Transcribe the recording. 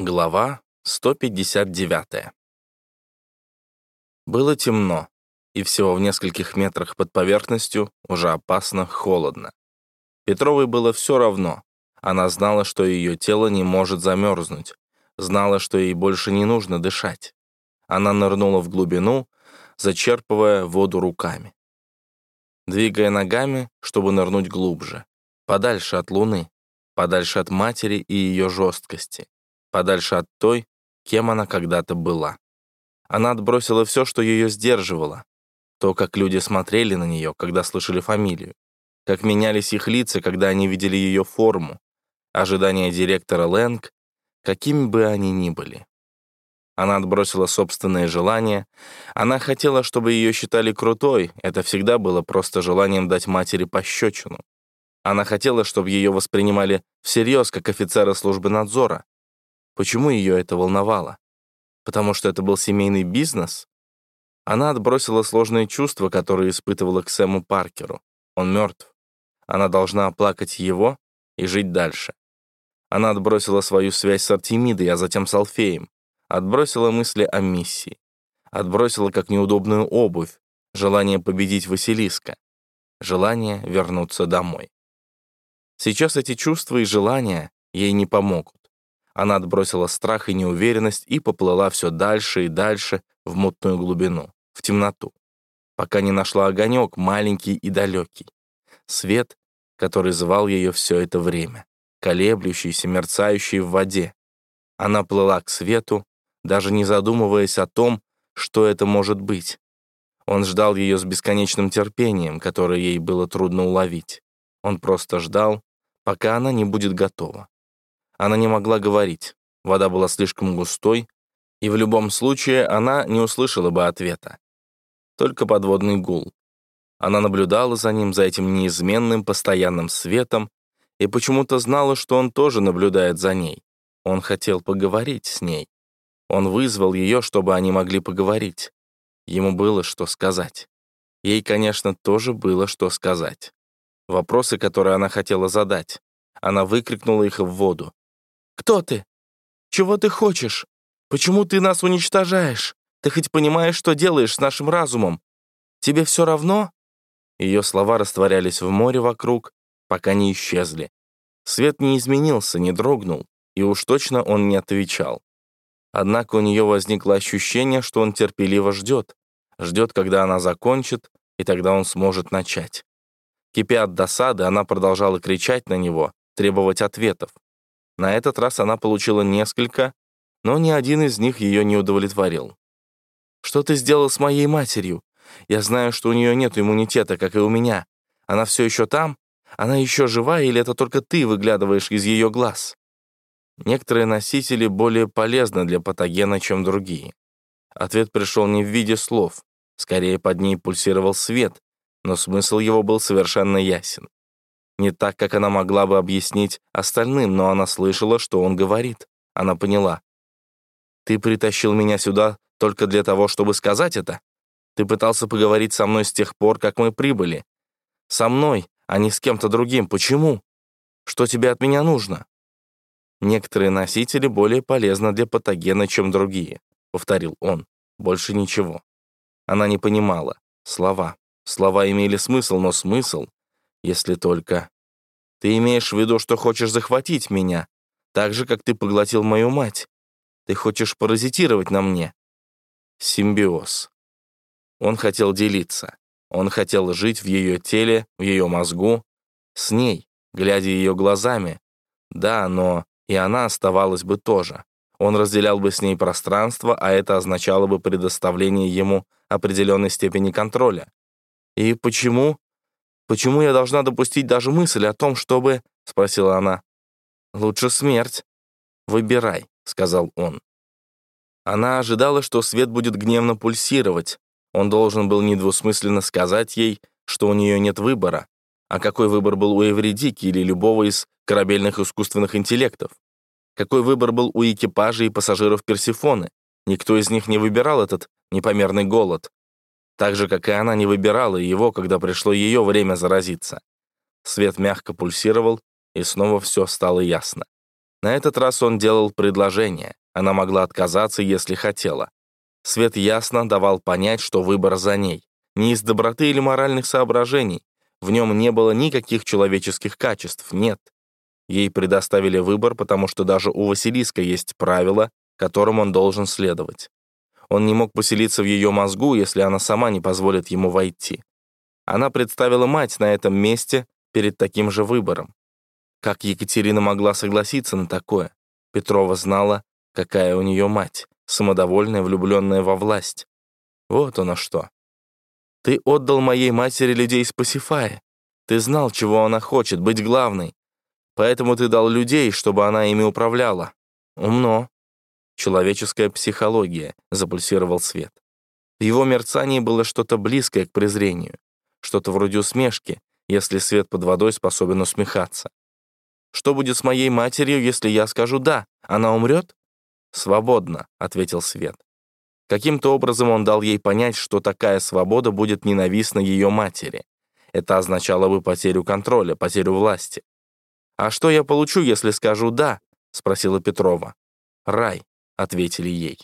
Глава 159 Было темно, и всего в нескольких метрах под поверхностью уже опасно холодно. Петровой было все равно. Она знала, что ее тело не может замерзнуть, знала, что ей больше не нужно дышать. Она нырнула в глубину, зачерпывая воду руками. Двигая ногами, чтобы нырнуть глубже, подальше от луны, подальше от матери и ее жесткости подальше от той, кем она когда-то была. Она отбросила все, что ее сдерживало. То, как люди смотрели на нее, когда слышали фамилию. Как менялись их лица, когда они видели ее форму. Ожидания директора Лэнг, какими бы они ни были. Она отбросила собственные желания. Она хотела, чтобы ее считали крутой. Это всегда было просто желанием дать матери пощечину. Она хотела, чтобы ее воспринимали всерьез, как офицера службы надзора. Почему ее это волновало? Потому что это был семейный бизнес? Она отбросила сложные чувства, которые испытывала к Сэму Паркеру. Он мертв. Она должна оплакать его и жить дальше. Она отбросила свою связь с Артемидой, а затем с Алфеем. Отбросила мысли о миссии. Отбросила как неудобную обувь, желание победить Василиска, желание вернуться домой. Сейчас эти чувства и желания ей не помогут. Она отбросила страх и неуверенность и поплыла все дальше и дальше в мутную глубину, в темноту, пока не нашла огонек, маленький и далекий. Свет, который звал ее все это время, колеблющийся, мерцающий в воде. Она плыла к свету, даже не задумываясь о том, что это может быть. Он ждал ее с бесконечным терпением, которое ей было трудно уловить. Он просто ждал, пока она не будет готова. Она не могла говорить. Вода была слишком густой, и в любом случае она не услышала бы ответа. Только подводный гул. Она наблюдала за ним, за этим неизменным постоянным светом, и почему-то знала, что он тоже наблюдает за ней. Он хотел поговорить с ней. Он вызвал ее, чтобы они могли поговорить. Ему было что сказать. Ей, конечно, тоже было что сказать. Вопросы, которые она хотела задать. Она выкрикнула их в воду. Кто ты? Чего ты хочешь? Почему ты нас уничтожаешь? Ты хоть понимаешь, что делаешь с нашим разумом? Тебе все равно?» Ее слова растворялись в море вокруг, пока не исчезли. Свет не изменился, не дрогнул, и уж точно он не отвечал. Однако у нее возникло ощущение, что он терпеливо ждет. Ждет, когда она закончит, и тогда он сможет начать. Кипя от досады, она продолжала кричать на него, требовать ответов. На этот раз она получила несколько, но ни один из них ее не удовлетворил. «Что ты сделал с моей матерью? Я знаю, что у нее нет иммунитета, как и у меня. Она все еще там? Она еще жива, или это только ты выглядываешь из ее глаз?» Некоторые носители более полезны для патогена, чем другие. Ответ пришел не в виде слов. Скорее, под ней пульсировал свет, но смысл его был совершенно ясен. Не так, как она могла бы объяснить остальным, но она слышала, что он говорит. Она поняла. «Ты притащил меня сюда только для того, чтобы сказать это? Ты пытался поговорить со мной с тех пор, как мы прибыли. Со мной, а не с кем-то другим. Почему? Что тебе от меня нужно?» «Некоторые носители более полезны для патогена, чем другие», — повторил он. «Больше ничего». Она не понимала. Слова. Слова имели смысл, но смысл если только... Ты имеешь в виду, что хочешь захватить меня, так же, как ты поглотил мою мать. Ты хочешь паразитировать на мне. Симбиоз. Он хотел делиться. Он хотел жить в ее теле, в ее мозгу, с ней, глядя ее глазами. Да, но и она оставалась бы тоже. Он разделял бы с ней пространство, а это означало бы предоставление ему определенной степени контроля. И почему Почему я должна допустить даже мысль о том, чтобы...» — спросила она. «Лучше смерть». «Выбирай», — сказал он. Она ожидала, что свет будет гневно пульсировать. Он должен был недвусмысленно сказать ей, что у нее нет выбора. А какой выбор был у Эвредики или любого из корабельных искусственных интеллектов? Какой выбор был у экипажа и пассажиров Персифоны? Никто из них не выбирал этот непомерный голод. Так же, как и она не выбирала его, когда пришло ее время заразиться. Свет мягко пульсировал, и снова все стало ясно. На этот раз он делал предложение. Она могла отказаться, если хотела. Свет ясно давал понять, что выбор за ней. Не из доброты или моральных соображений. В нем не было никаких человеческих качеств, нет. Ей предоставили выбор, потому что даже у Василиска есть правила, которым он должен следовать. Он не мог поселиться в ее мозгу, если она сама не позволит ему войти. Она представила мать на этом месте перед таким же выбором. Как Екатерина могла согласиться на такое? Петрова знала, какая у нее мать, самодовольная, влюбленная во власть. Вот оно что. Ты отдал моей матери людей с Пасифая. Ты знал, чего она хочет, быть главной. Поэтому ты дал людей, чтобы она ими управляла. Умно. Человеческая психология, запульсировал свет. В его мерцании было что-то близкое к презрению, что-то вроде усмешки, если свет под водой способен усмехаться. Что будет с моей матерью, если я скажу «да»? Она умрет?» «Свободно», — ответил Свет. Каким-то образом он дал ей понять, что такая свобода будет ненавистна ее матери. Это означало бы потерю контроля, потерю власти. «А что я получу, если скажу «да»?» — спросила Петрова. «Рай», — ответили ей.